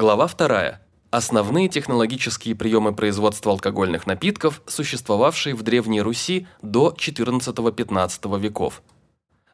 Глава 2. Основные технологические приемы производства алкогольных напитков, существовавшие в Древней Руси до XIV-XV веков.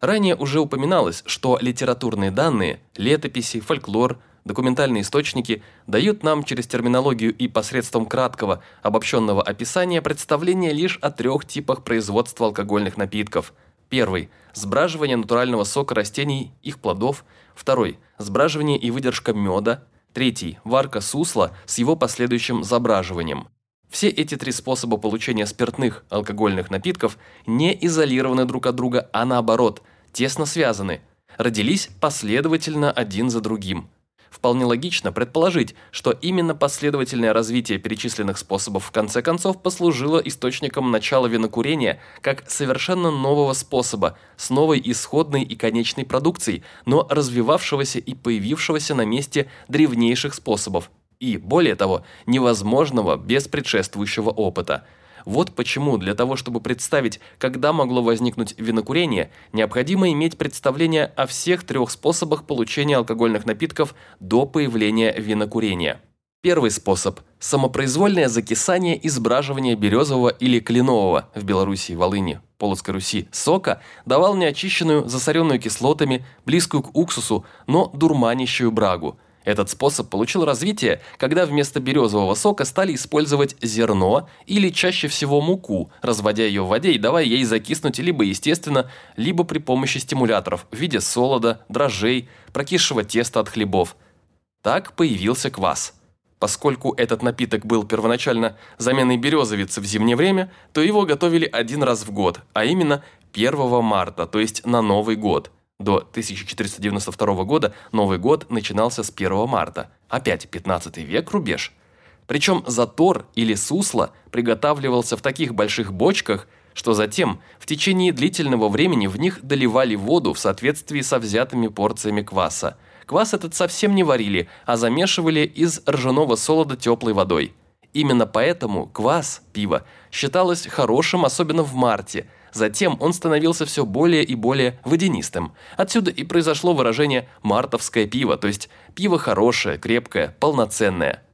Ранее уже упоминалось, что литературные данные, летописи, фольклор, документальные источники дают нам через терминологию и посредством краткого, обобщенного описания представление лишь о трех типах производства алкогольных напитков. Первый – сбраживание натурального сока растений, их плодов. Второй – сбраживание и выдержка меда. Третий – варка сусла с его последующим забраживанием. Все эти три способа получения спиртных алкогольных напитков не изолированы друг от друга, а наоборот, тесно связаны, родились последовательно один за другим. Вполне логично предположить, что именно последовательное развитие перечисленных способов в конце концов послужило источником начала винокурения как совершенно нового способа, с новой исходной и конечной продукцией, но развивавшегося и появившегося на месте древнейших способов, и, более того, невозможного без предшествующего опыта – вот почему для того, чтобы представить, когда могло возникнуть винокурение, необходимо иметь представление о всех трех способах получения алкогольных напитков до появления винокурения. Первый способ – самопроизвольное закисание и сбраживание березового или кленового в Белоруссии, Волыни, Полоцкой Руси сока давал неочищенную, засоренную кислотами, близкую к уксусу, но дурманящую брагу – этот способ получил развитие, когда вместо березового сока стали использовать зерно или чаще всего муку, разводя ее в воде и давая ей закиснуть либо естественно, либо при помощи стимуляторов в виде солода, дрожжей, прокисшего теста от хлебов. Так появился квас. Поскольку этот напиток был первоначально заменой березовицы в зимнее время, то его готовили один раз в год, а именно 1 марта, то есть на Новый год. До 1492 года Новый год начинался с 1 марта, опять 15 век рубеж. Причем затор или сусло приготавливался в таких больших бочках, что затем в течение длительного времени в них доливали воду в соответствии со взятыми порциями кваса. Квас этот совсем не варили, а замешивали из ржаного солода теплой водой. Именно поэтому квас, пиво, считалось хорошим, особенно в марте – Затем он становился все более и более водянистым. Отсюда и произошло выражение «мартовское пиво», то есть пиво хорошее, крепкое, полноценное.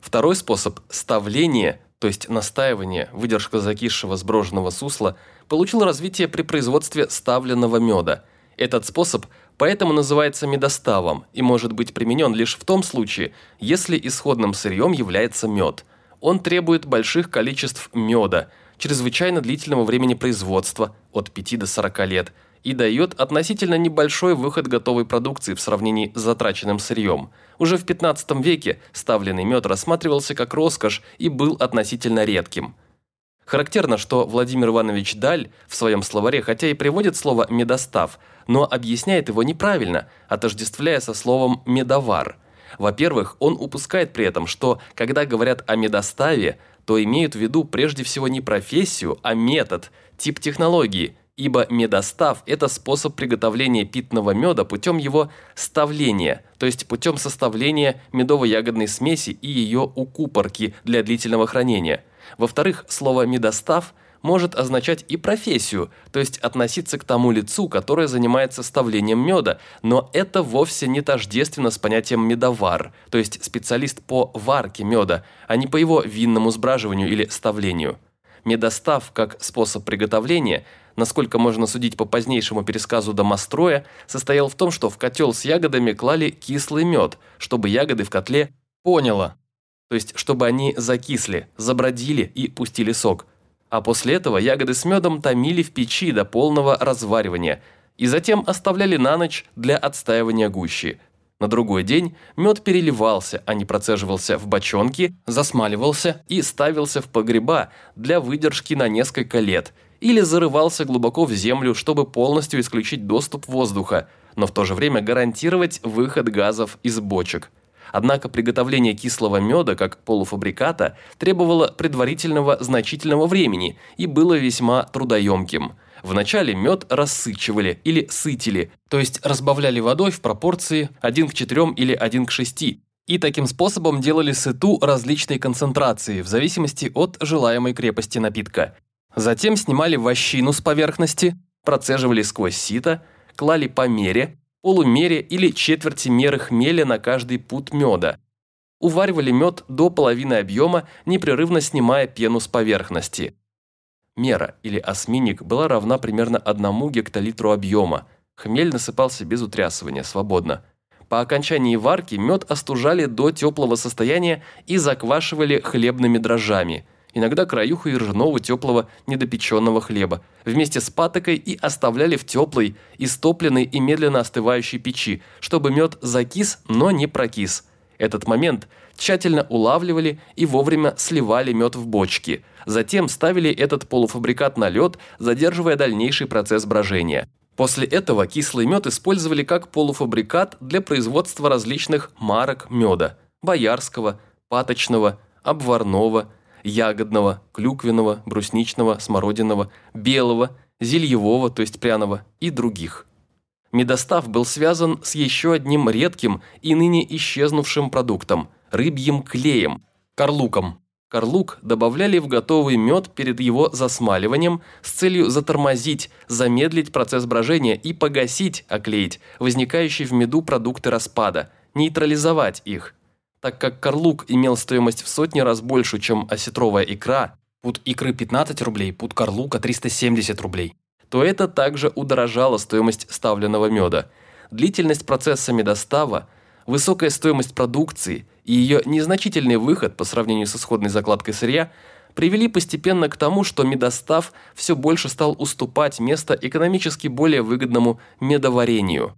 Второй способ – ставление, то есть настаивание, выдержка закисшего сброженного сусла, получил развитие при производстве ставленного меда. Этот способ поэтому называется медоставом и может быть применен лишь в том случае, если исходным сырьем является мед. Он требует больших количеств меда – чрезвычайно длительного времени производства, от 5 до 40 лет, и дает относительно небольшой выход готовой продукции в сравнении с затраченным сырьем. Уже в 15 веке ставленный мед рассматривался как роскошь и был относительно редким. Характерно, что Владимир Иванович Даль в своем словаре хотя и приводит слово «медостав», но объясняет его неправильно, отождествляя со словом «медовар». Во-первых, он упускает при этом, что, когда говорят о медоставе, то имеют в виду прежде всего не профессию, а метод, тип технологии, ибо медостав – это способ приготовления питного меда путем его ставления, то есть путем составления медово-ягодной смеси и ее укупорки для длительного хранения. Во-вторых, слово «медостав» – может означать и профессию, то есть относиться к тому лицу, которое занимается ставлением меда, но это вовсе не тождественно с понятием медовар, то есть специалист по варке меда, а не по его винному сбраживанию или ставлению. Медостав как способ приготовления, насколько можно судить по позднейшему пересказу домостроя, состоял в том, что в котел с ягодами клали кислый мед, чтобы ягоды в котле поняло, то есть чтобы они закисли, забродили и пустили сок – а после этого ягоды с медом томили в печи до полного разваривания и затем оставляли на ночь для отстаивания гущи. На другой день мед переливался, а не процеживался в бочонки, засмаливался и ставился в погреба для выдержки на несколько лет или зарывался глубоко в землю, чтобы полностью исключить доступ воздуха, но в то же время гарантировать выход газов из бочек – Однако приготовление кислого меда как полуфабриката требовало предварительного значительного времени и было весьма трудоемким. Вначале мед рассычивали или сытили, то есть разбавляли водой в пропорции 1 к 4 или 1 к 6, и таким способом делали сыту различной концентрации в зависимости от желаемой крепости напитка. Затем снимали вощину с поверхности, процеживали сквозь сито, клали по мере, полумере или четверти меры хмеля на каждый пуд меда. Уваривали мед до половины объема, непрерывно снимая пену с поверхности. Мера или осминник была равна примерно одному гектолитру объема. Хмель насыпался без утрясывания, свободно. По окончании варки мед остужали до теплого состояния и заквашивали хлебными дрожжами – иногда краюху и ржаного теплого недопеченного хлеба, вместе с патокой и оставляли в теплой, истопленной и медленно остывающей печи, чтобы мед закис, но не прокис. Этот момент тщательно улавливали и вовремя сливали мед в бочки. Затем ставили этот полуфабрикат на лед, задерживая дальнейший процесс брожения. После этого кислый мед использовали как полуфабрикат для производства различных марок меда – боярского, паточного, обварного – ягодного, клюквенного, брусничного, смородиного, белого, зельевого, то есть пряного, и других. Медостав был связан с еще одним редким и ныне исчезнувшим продуктом – рыбьим клеем – карлуком. Карлук добавляли в готовый мед перед его засмаливанием с целью затормозить, замедлить процесс брожения и погасить, оклеить, возникающие в меду продукты распада, нейтрализовать их – так как карлук имел стоимость в сотни раз больше, чем осетровая икра, пуд икры 15 рублей, пуд карлука 370 рублей, то это также удорожало стоимость ставленного меда. Длительность процесса медостава, высокая стоимость продукции и ее незначительный выход по сравнению с исходной закладкой сырья привели постепенно к тому, что медостав все больше стал уступать место экономически более выгодному медоварению.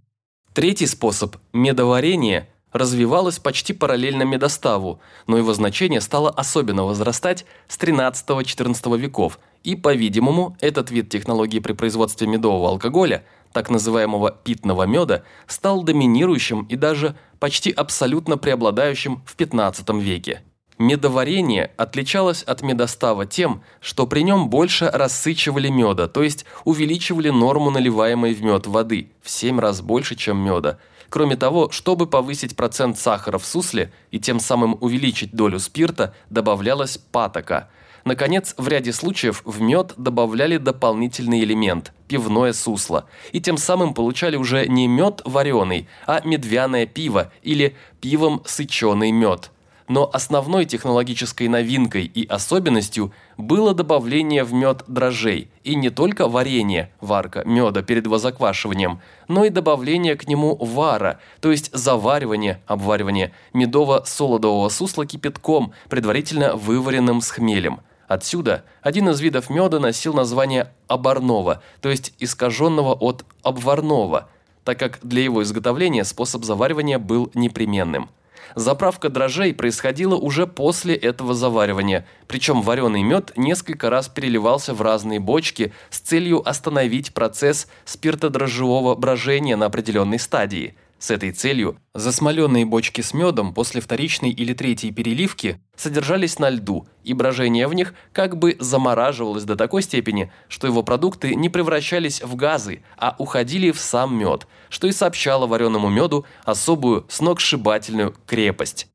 Третий способ – медоварение – развивалось почти параллельно медоставу, но его значение стало особенно возрастать с 13-14 веков, и, по-видимому, этот вид технологии при производстве медового алкоголя, так называемого питного меда, стал доминирующим и даже почти абсолютно преобладающим в 15 веке. Медоварение отличалось от медостава тем, что при нем больше рассычивали меда, то есть увеличивали норму наливаемой в мед воды в 7 раз больше, чем меда, Кроме того, чтобы повысить процент сахара в сусле и тем самым увеличить долю спирта, добавлялась патока. Наконец, в ряде случаев в мед добавляли дополнительный элемент – пивное сусло, и тем самым получали уже не мед вареный, а медвяное пиво или пивом сыченый мед но основной технологической новинкой и особенностью было добавление в мед дрожжей, и не только варенье, варка меда перед возаквашиванием, но и добавление к нему вара, то есть заваривание, обваривание медово-солодового сусла кипятком, предварительно вываренным с хмелем. Отсюда один из видов меда носил название оборного, то есть искаженного от обварного, так как для его изготовления способ заваривания был непременным – Заправка дрожжей происходила уже после этого заваривания, причем вареный мед несколько раз переливался в разные бочки с целью остановить процесс спиртодрожжевого брожения на определенной стадии – с этой целью засмоленные бочки с медом после вторичной или третьей переливки содержались на льду, и брожение в них как бы замораживалось до такой степени, что его продукты не превращались в газы, а уходили в сам мед, что и сообщало вареному меду особую сногсшибательную крепость.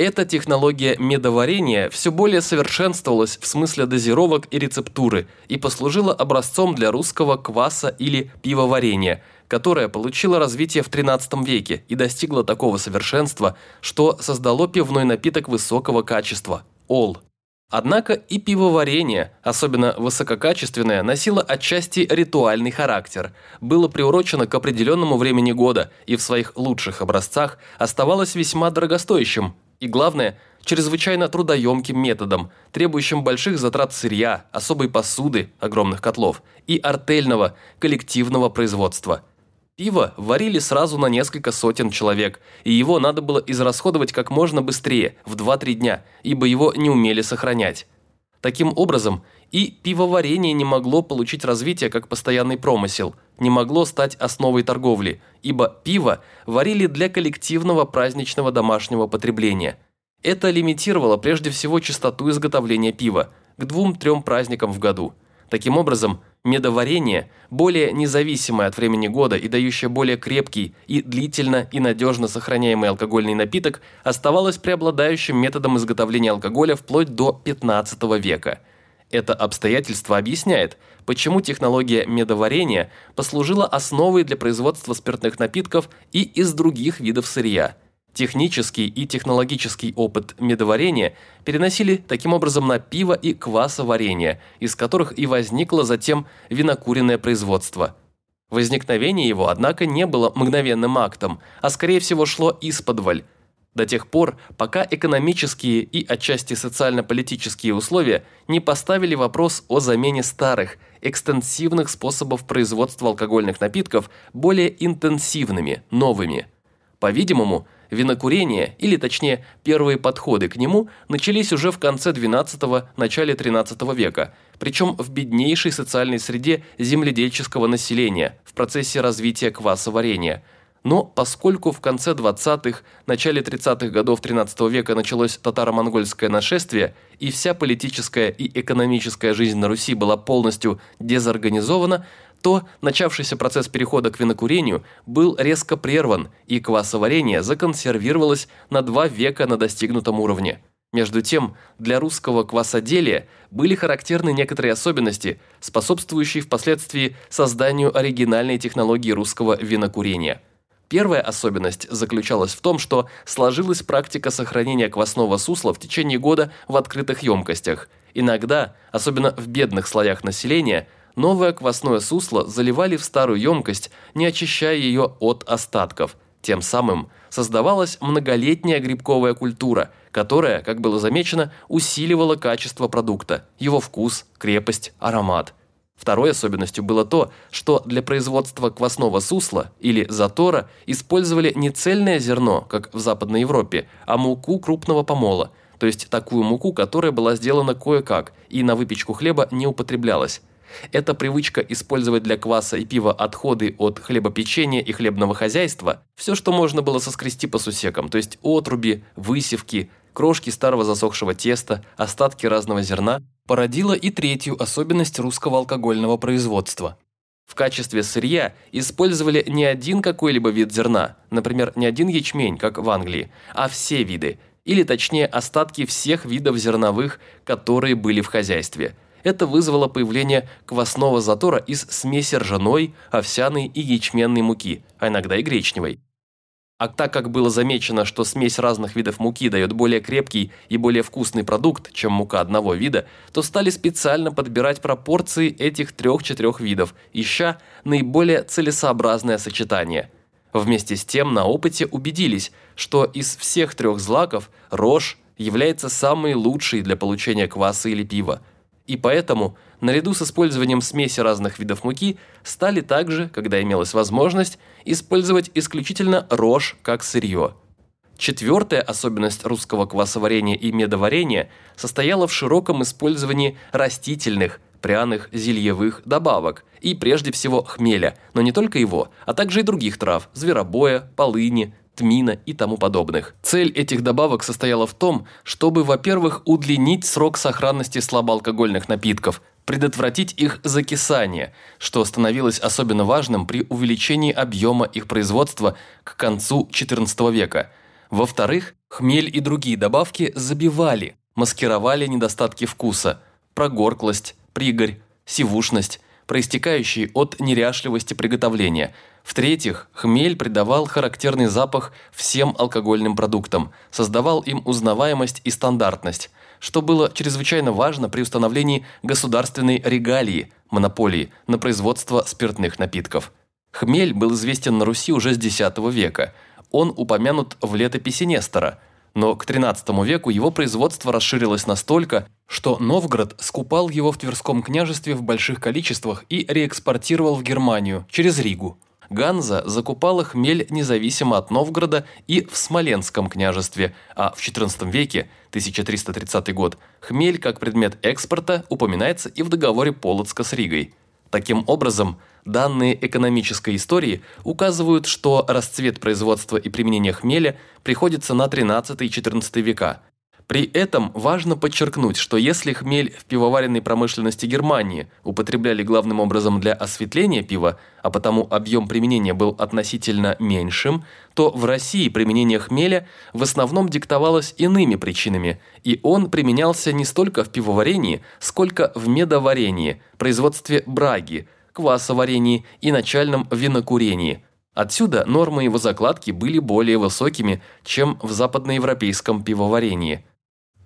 Эта технология медоварения все более совершенствовалась в смысле дозировок и рецептуры и послужила образцом для русского кваса или пивоварения – которое получило развитие в XIII веке и достигло такого совершенства, что создало пивной напиток высокого качества – ол. Однако и пивоварение, особенно высококачественное, носило отчасти ритуальный характер, было приурочено к определенному времени года и в своих лучших образцах оставалось весьма дорогостоящим и, главное, чрезвычайно трудоемким методом, требующим больших затрат сырья, особой посуды, огромных котлов и артельного, коллективного производства – Пиво варили сразу на несколько сотен человек, и его надо было израсходовать как можно быстрее, в 2-3 дня, ибо его не умели сохранять. Таким образом, и пивоварение не могло получить развитие как постоянный промысел, не могло стать основой торговли, ибо пиво варили для коллективного праздничного домашнего потребления. Это лимитировало прежде всего частоту изготовления пива к двум-трем праздникам в году. Таким образом, Медоварение, более независимое от времени года и дающее более крепкий и длительно и надежно сохраняемый алкогольный напиток, оставалось преобладающим методом изготовления алкоголя вплоть до 15 века. Это обстоятельство объясняет, почему технология медоварения послужила основой для производства спиртных напитков и из других видов сырья. Технический и технологический опыт медоварения переносили таким образом на пиво и квасоварение, из которых и возникло затем винокуренное производство. Возникновение его, однако, не было мгновенным актом, а скорее всего шло исподволь, до тех пор, пока экономические и отчасти социально-политические условия не поставили вопрос о замене старых, экстенсивных способов производства алкогольных напитков более интенсивными, новыми. По-видимому, винокурение, или точнее первые подходы к нему, начались уже в конце XII – начале XIII века, причем в беднейшей социальной среде земледельческого населения в процессе развития квасоварения – но поскольку в конце 20-х, начале 30-х годов 13 века началось татаро-монгольское нашествие, и вся политическая и экономическая жизнь на Руси была полностью дезорганизована, то начавшийся процесс перехода к винокурению был резко прерван, и квасоварение законсервировалось на два века на достигнутом уровне. Между тем, для русского квасоделия были характерны некоторые особенности, способствующие впоследствии созданию оригинальной технологии русского винокурения – Первая особенность заключалась в том, что сложилась практика сохранения квасного сусла в течение года в открытых емкостях. Иногда, особенно в бедных слоях населения, новое квасное сусло заливали в старую емкость, не очищая ее от остатков. Тем самым создавалась многолетняя грибковая культура, которая, как было замечено, усиливала качество продукта, его вкус, крепость, аромат – Второй особенностью было то, что для производства квасного сусла или затора использовали не цельное зерно, как в Западной Европе, а муку крупного помола, то есть такую муку, которая была сделана кое-как и на выпечку хлеба не употреблялась. Эта привычка использовать для кваса и пива отходы от хлебопечения и хлебного хозяйства, все, что можно было соскрести по сусекам, то есть отруби, высевки, крошки старого засохшего теста, остатки разного зерна, породила и третью особенность русского алкогольного производства. В качестве сырья использовали не один какой-либо вид зерна, например, не один ячмень, как в Англии, а все виды, или точнее остатки всех видов зерновых, которые были в хозяйстве. Это вызвало появление квасного затора из смеси ржаной, овсяной и ячменной муки, а иногда и гречневой. А так как было замечено, что смесь разных видов муки дает более крепкий и более вкусный продукт, чем мука одного вида, то стали специально подбирать пропорции этих трех-четырех видов, ища наиболее целесообразное сочетание. Вместе с тем на опыте убедились, что из всех трех злаков рожь является самой лучшей для получения кваса или пива. И поэтому – наряду с использованием смеси разных видов муки, стали также, когда имелась возможность, использовать исключительно рожь как сырье. Четвертая особенность русского квасоварения и медоварения состояла в широком использовании растительных, пряных, зельевых добавок и прежде всего хмеля, но не только его, а также и других трав – зверобоя, полыни, тмина и тому подобных. Цель этих добавок состояла в том, чтобы, во-первых, удлинить срок сохранности слабоалкогольных напитков, предотвратить их закисание, что становилось особенно важным при увеличении объема их производства к концу XIV века. Во-вторых, хмель и другие добавки забивали, маскировали недостатки вкуса, прогорклость, пригорь, сивушность, проистекающие от неряшливости приготовления. В-третьих, хмель придавал характерный запах всем алкогольным продуктам, создавал им узнаваемость и стандартность что было чрезвычайно важно при установлении государственной регалии, монополии на производство спиртных напитков. Хмель был известен на Руси уже с X века. Он упомянут в летописи Нестора, но к XIII веку его производство расширилось настолько, что Новгород скупал его в Тверском княжестве в больших количествах и реэкспортировал в Германию через Ригу. Ганза закупала хмель независимо от Новгорода и в Смоленском княжестве, а в XIV веке, 1330 год, хмель как предмет экспорта упоминается и в договоре Полоцка с Ригой. Таким образом, данные экономической истории указывают, что расцвет производства и применения хмеля приходится на XIII и XIV века – при этом важно подчеркнуть, что если хмель в пивоваренной промышленности Германии употребляли главным образом для осветления пива, а потому объем применения был относительно меньшим, то в России применение хмеля в основном диктовалось иными причинами, и он применялся не столько в пивоварении, сколько в медоварении, производстве браги, квасоварении и начальном винокурении – Отсюда нормы его закладки были более высокими, чем в западноевропейском пивоварении.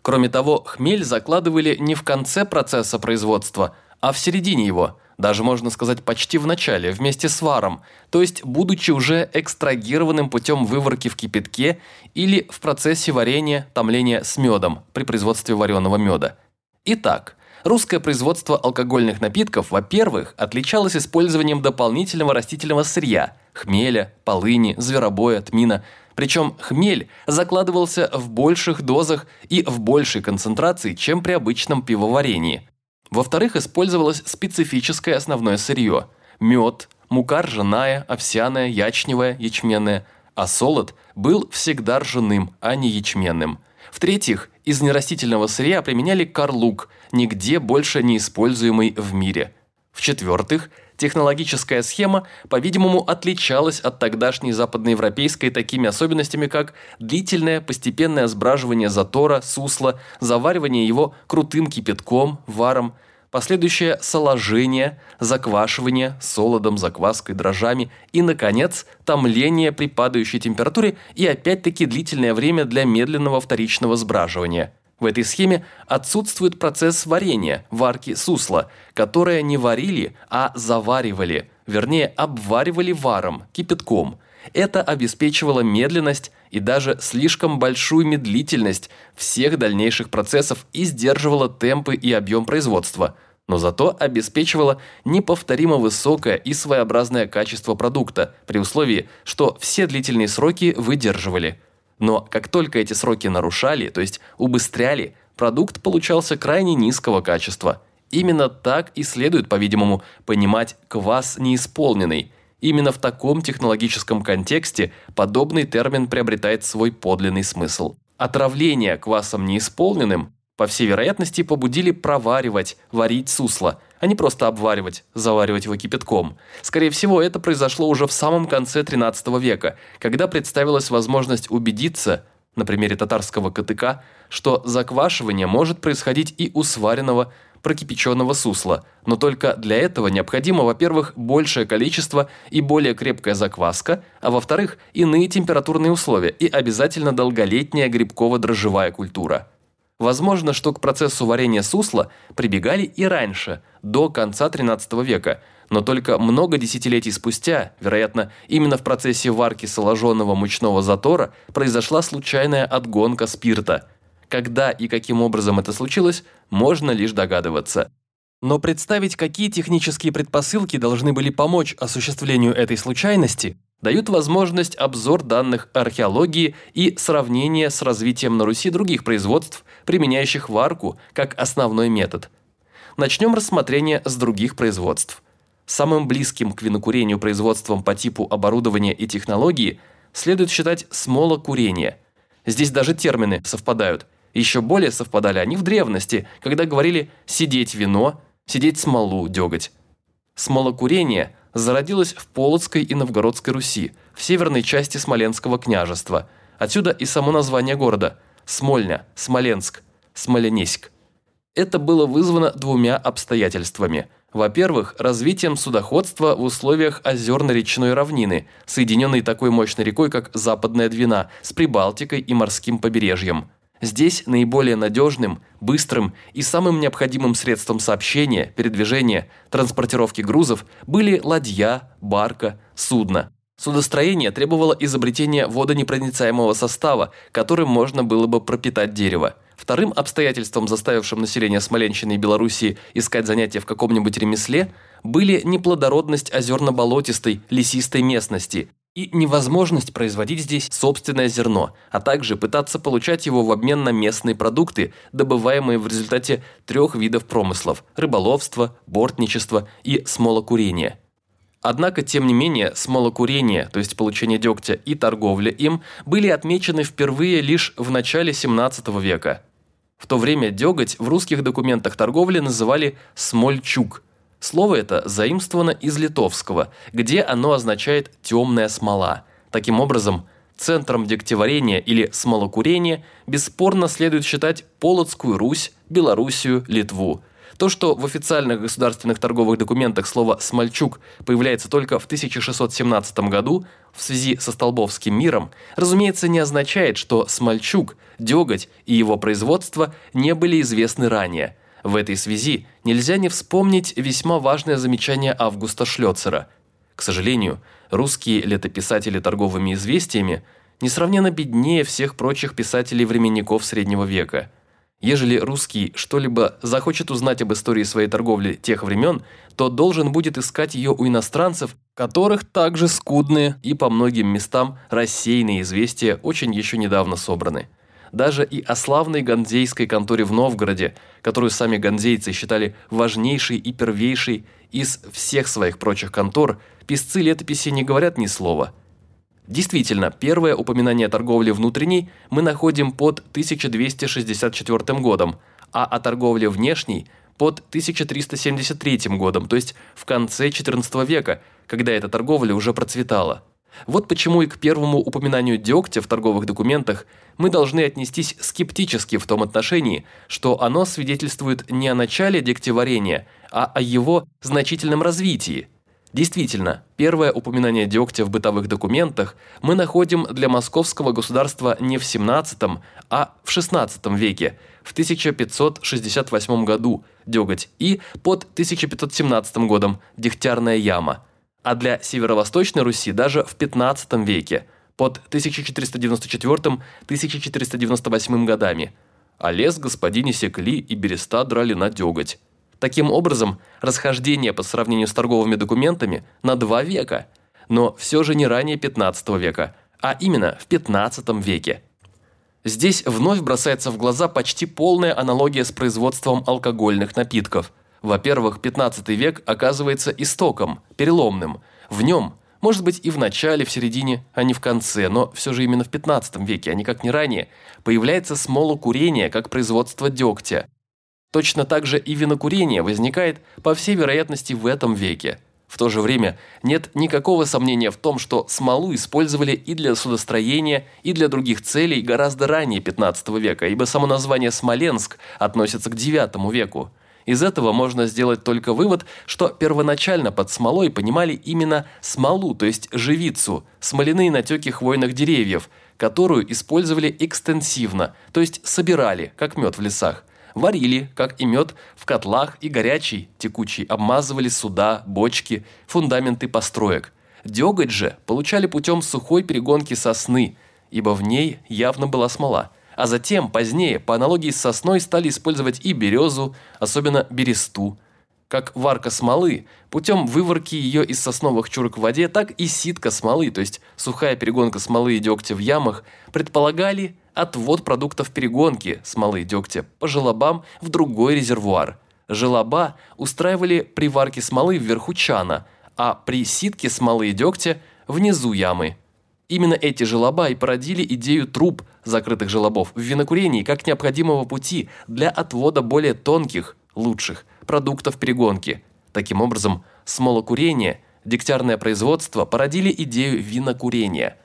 Кроме того, хмель закладывали не в конце процесса производства, а в середине его, даже можно сказать почти в начале, вместе с варом, то есть будучи уже экстрагированным путем выворки в кипятке или в процессе варения, томления с медом при производстве вареного меда. Итак, русское производство алкогольных напитков, во-первых, отличалось использованием дополнительного растительного сырья – хмеля, полыни, зверобоя, тмина. Причем хмель закладывался в больших дозах и в большей концентрации, чем при обычном пивоварении. Во-вторых, использовалось специфическое основное сырье – мед, мука ржаная, овсяная, ячневая, ячменная, а солод был всегда ржаным, а не ячменным. В-третьих, из нерастительного сырья применяли карлук, нигде больше не используемый в мире. В-четвертых, технологическая схема, по-видимому, отличалась от тогдашней западноевропейской такими особенностями, как длительное постепенное сбраживание затора, сусла, заваривание его крутым кипятком, варом, последующее соложение, заквашивание солодом, закваской, дрожжами и, наконец, томление при падающей температуре и опять-таки длительное время для медленного вторичного сбраживания. В этой схеме отсутствует процесс варения, варки сусла, которое не варили, а заваривали, вернее, обваривали варом, кипятком. Это обеспечивало медленность и даже слишком большую медлительность всех дальнейших процессов и сдерживало темпы и объем производства, но зато обеспечивало неповторимо высокое и своеобразное качество продукта при условии, что все длительные сроки выдерживали. Но как только эти сроки нарушали, то есть убыстряли, продукт получался крайне низкого качества. Именно так и следует, по-видимому, понимать квас неисполненный – Именно в таком технологическом контексте подобный термин приобретает свой подлинный смысл. Отравление квасом неисполненным, по всей вероятности, побудили проваривать, варить сусло, а не просто обваривать, заваривать его кипятком. Скорее всего, это произошло уже в самом конце XIII века, когда представилась возможность убедиться, на примере татарского КТК, что заквашивание может происходить и у сваренного прокипяченного сусла, но только для этого необходимо, во-первых, большее количество и более крепкая закваска, а во-вторых, иные температурные условия и обязательно долголетняя грибково-дрожжевая культура. Возможно, что к процессу варения сусла прибегали и раньше, до конца XIII века, но только много десятилетий спустя, вероятно, именно в процессе варки соложенного мучного затора, произошла случайная отгонка спирта – когда и каким образом это случилось, можно лишь догадываться. Но представить, какие технические предпосылки должны были помочь осуществлению этой случайности, дают возможность обзор данных археологии и сравнение с развитием на Руси других производств, применяющих варку как основной метод. Начнем рассмотрение с других производств. Самым близким к винокурению производством по типу оборудования и технологии следует считать смолокурение. Здесь даже термины совпадают – еще более совпадали они в древности, когда говорили «сидеть вино», «сидеть смолу деготь». Смолокурение зародилось в Полоцкой и Новгородской Руси, в северной части Смоленского княжества. Отсюда и само название города – Смольня, Смоленск, Смоленеськ. Это было вызвано двумя обстоятельствами. Во-первых, развитием судоходства в условиях озерно-речной равнины, соединенной такой мощной рекой, как Западная Двина, с Прибалтикой и морским побережьем. Здесь наиболее надежным, быстрым и самым необходимым средством сообщения, передвижения, транспортировки грузов были ладья, барка, судно. Судостроение требовало изобретения водонепроницаемого состава, которым можно было бы пропитать дерево. Вторым обстоятельством, заставившим население Смоленщины и Белоруссии искать занятия в каком-нибудь ремесле, были неплодородность озерно-болотистой, лесистой местности – и невозможность производить здесь собственное зерно, а также пытаться получать его в обмен на местные продукты, добываемые в результате трех видов промыслов – рыболовства, бортничества и смолокурения. Однако, тем не менее, смолокурение, то есть получение дегтя и торговля им, были отмечены впервые лишь в начале 17 века. В то время деготь в русских документах торговли называли «смольчук», Слово это заимствовано из литовского, где оно означает «темная смола». Таким образом, центром дегтеварения или смолокурения бесспорно следует считать Полоцкую Русь, Белоруссию, Литву. То, что в официальных государственных торговых документах слово «смольчук» появляется только в 1617 году в связи со Столбовским миром, разумеется, не означает, что смольчук, деготь и его производство не были известны ранее. В этой связи нельзя не вспомнить весьма важное замечание Августа Шлёцера. К сожалению, русские летописатели торговыми известиями несравненно беднее всех прочих писателей-временников Среднего века – Ежели русский что-либо захочет узнать об истории своей торговли тех времен, то должен будет искать ее у иностранцев, которых также скудные и по многим местам рассеянные известия очень еще недавно собраны. Даже и о славной ганзейской конторе в Новгороде, которую сами ганзейцы считали важнейшей и первейшей из всех своих прочих контор, писцы летописи не говорят ни слова – Действительно, первое упоминание о торговле внутренней мы находим под 1264 годом, а о торговле внешней под 1373 годом, то есть в конце XIV века, когда эта торговля уже процветала. Вот почему и к первому упоминанию дегтя в торговых документах мы должны отнестись скептически в том отношении, что оно свидетельствует не о начале дегтеварения, а о его значительном развитии – Действительно, первое упоминание дегтя в бытовых документах мы находим для московского государства не в 17, а в 16 веке, в 1568 году деготь и под 1517 годом дегтярная яма, а для северо-восточной Руси даже в 15 веке, под 1494-1498 годами, а лес господине секли и береста драли на деготь. Таким образом, расхождение по сравнению с торговыми документами на два века, но все же не ранее 15 века, а именно в 15 веке. Здесь вновь бросается в глаза почти полная аналогия с производством алкогольных напитков. Во-первых, 15 век оказывается истоком, переломным. В нем, может быть и в начале, в середине, а не в конце, но все же именно в 15 веке, а никак не ранее, появляется смолокурение как производство дегтя, Точно так же и винокурение возникает, по всей вероятности, в этом веке. В то же время нет никакого сомнения в том, что смолу использовали и для судостроения, и для других целей гораздо ранее 15 века, ибо само название «Смоленск» относится к IX веку. Из этого можно сделать только вывод, что первоначально под смолой понимали именно смолу, то есть живицу, смоляные натеки хвойных деревьев, которую использовали экстенсивно, то есть собирали, как мед в лесах. Варили, как и мед, в котлах и горячий, текучий, обмазывали суда, бочки, фундаменты построек. Деготь же получали путем сухой перегонки сосны, ибо в ней явно была смола. А затем, позднее, по аналогии с сосной стали использовать и березу, особенно бересту. Как варка смолы, путем выворки ее из сосновых чурок в воде, так и ситка смолы, то есть сухая перегонка смолы и дегтя в ямах, предполагали отвод продуктов перегонки смолы и дегтя по желобам в другой резервуар. Желоба устраивали при варке смолы вверху чана, а при ситке смолы и дегтя внизу ямы. Именно эти желоба и породили идею труб, закрытых желобов, в винокурении как необходимого пути для отвода более тонких, лучших продуктов перегонки. Таким образом, смолокурение, дегтярное производство породили идею винокурения –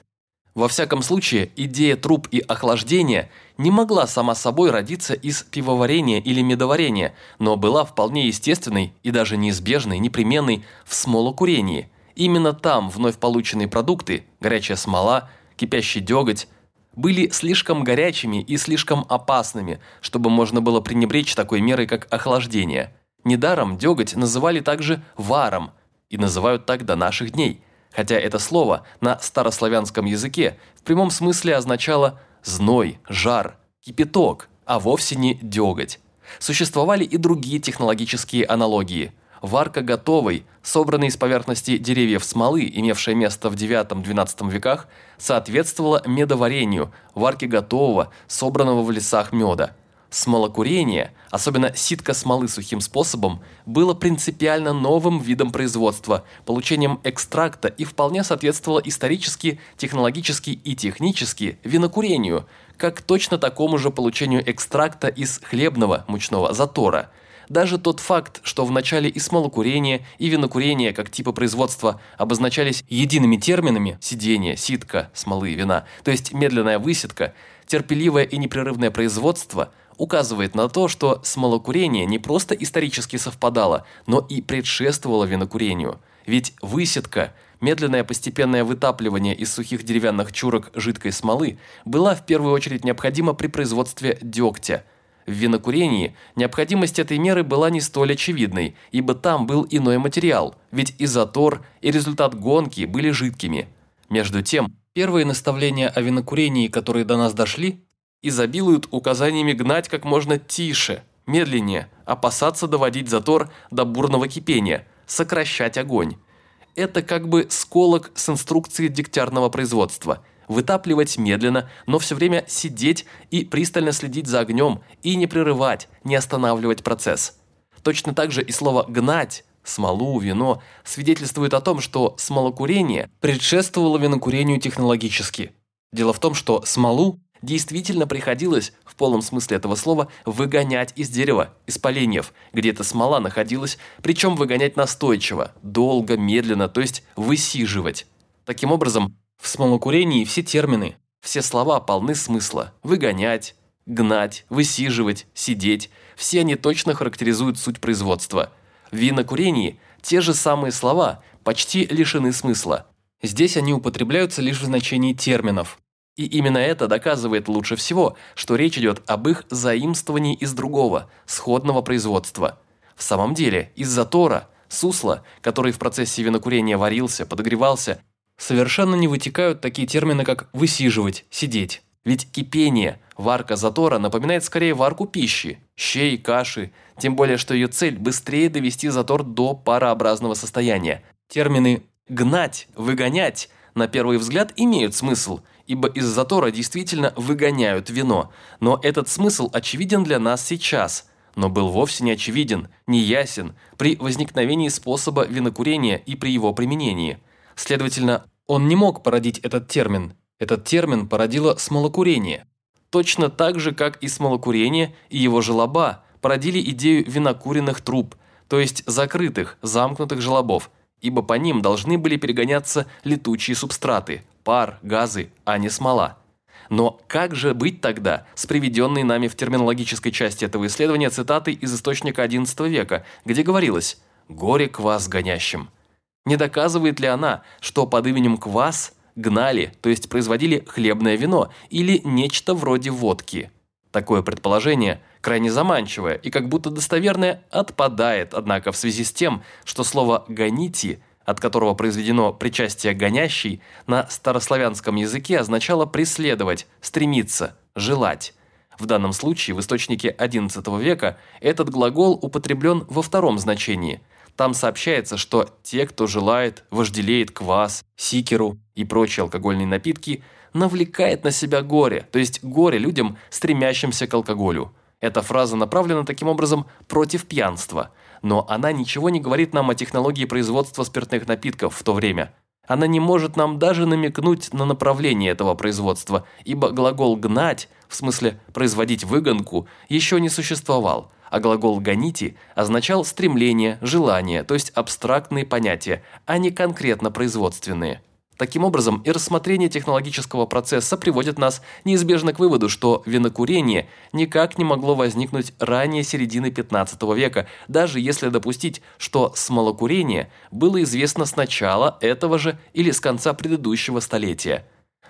во всяком случае, идея труб и охлаждения не могла сама собой родиться из пивоварения или медоварения, но была вполне естественной и даже неизбежной, непременной в смолокурении. Именно там вновь полученные продукты, горячая смола, кипящий деготь, были слишком горячими и слишком опасными, чтобы можно было пренебречь такой мерой, как охлаждение. Недаром деготь называли также варом и называют так до наших дней – хотя это слово на старославянском языке в прямом смысле означало «зной», «жар», «кипяток», а вовсе не «деготь». Существовали и другие технологические аналогии. Варка готовой, собранной из поверхности деревьев смолы, имевшая место в IX-XII веках, соответствовала медоварению, варке готового, собранного в лесах меда. Смолокурение, особенно ситка смолы сухим способом, было принципиально новым видом производства, получением экстракта и вполне соответствовало исторически, технологически и технически винокурению, как точно такому же получению экстракта из хлебного мучного затора. Даже тот факт, что в начале и смолокурение, и винокурение как типы производства обозначались едиными терминами – сидение, ситка, смолы, вина, то есть медленная высидка, терпеливое и непрерывное производство – указывает на то, что смолокурение не просто исторически совпадало, но и предшествовало винокурению. Ведь высидка, медленное постепенное вытапливание из сухих деревянных чурок жидкой смолы была в первую очередь необходима при производстве дегтя. В винокурении необходимость этой меры была не столь очевидной, ибо там был иной материал, ведь изотор и результат гонки были жидкими. Между тем, первые наставления о винокурении, которые до нас дошли, изобилуют указаниями гнать как можно тише, медленнее, опасаться доводить затор до бурного кипения, сокращать огонь. Это как бы сколок с инструкцией дегтярного производства. Вытапливать медленно, но все время сидеть и пристально следить за огнем и не прерывать, не останавливать процесс. Точно так же и слово «гнать» смолу, вино, свидетельствует о том, что смолокурение предшествовало винокурению технологически. Дело в том, что смолу действительно приходилось, в полном смысле этого слова, выгонять из дерева, из поленьев, где эта смола находилась, причем выгонять настойчиво, долго, медленно, то есть высиживать. Таким образом, в смолокурении все термины, все слова полны смысла. Выгонять, гнать, высиживать, сидеть – все они точно характеризуют суть производства. В винокурении те же самые слова почти лишены смысла. Здесь они употребляются лишь в значении терминов, и именно это доказывает лучше всего, что речь идет об их заимствовании из другого, сходного производства. В самом деле, из затора, сусла, который в процессе винокурения варился, подогревался, совершенно не вытекают такие термины, как «высиживать», «сидеть». Ведь кипение, варка затора напоминает скорее варку пищи, щей, каши, тем более что ее цель – быстрее довести затор до парообразного состояния. Термины «гнать», «выгонять» на первый взгляд имеют смысл, ибо из затора действительно выгоняют вино, но этот смысл очевиден для нас сейчас, но был вовсе не очевиден, не ясен при возникновении способа винокурения и при его применении. Следовательно, он не мог породить этот термин. Этот термин породило смолокурение. Точно так же, как и смолокурение и его желоба породили идею винокуренных труб, то есть закрытых, замкнутых желобов, ибо по ним должны были перегоняться летучие субстраты, пар, газы, а не смола. Но как же быть тогда с приведенной нами в терминологической части этого исследования цитатой из источника XI века, где говорилось «горе квас гонящим»? Не доказывает ли она, что под именем квас гнали, то есть производили хлебное вино или нечто вроде водки? Такое предположение крайне заманчивое и как будто достоверное отпадает, однако, в связи с тем, что слово «гоните» от которого произведено причастие «гонящий», на старославянском языке означало «преследовать», «стремиться», «желать». В данном случае в источнике XI века этот глагол употреблен во втором значении. Там сообщается, что те, кто желает, вожделеет квас, сикеру и прочие алкогольные напитки, навлекает на себя горе, то есть горе людям, стремящимся к алкоголю. Эта фраза направлена таким образом против пьянства – но она ничего не говорит нам о технологии производства спиртных напитков в то время. Она не может нам даже намекнуть на направление этого производства, ибо глагол «гнать», в смысле «производить выгонку», еще не существовал, а глагол «гоните» означал стремление, желание, то есть абстрактные понятия, а не конкретно производственные. Таким образом, и рассмотрение технологического процесса приводит нас неизбежно к выводу, что винокурение никак не могло возникнуть ранее середины 15 века, даже если допустить, что смолокурение было известно с начала этого же или с конца предыдущего столетия.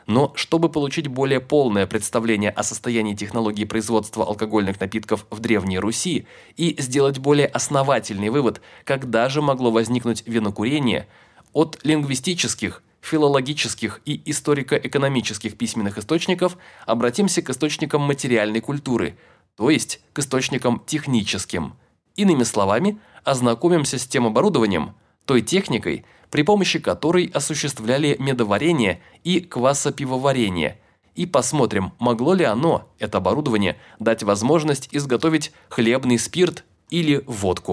Но чтобы получить более полное представление о состоянии технологии производства алкогольных напитков в Древней Руси и сделать более основательный вывод, когда же могло возникнуть винокурение, от лингвистических – филологических и историко-экономических письменных источников обратимся к источникам материальной культуры, то есть к источникам техническим. Иными словами, ознакомимся с тем оборудованием, той техникой, при помощи которой осуществляли медоварение и квасопивоварение, и посмотрим, могло ли оно, это оборудование, дать возможность изготовить хлебный спирт или водку.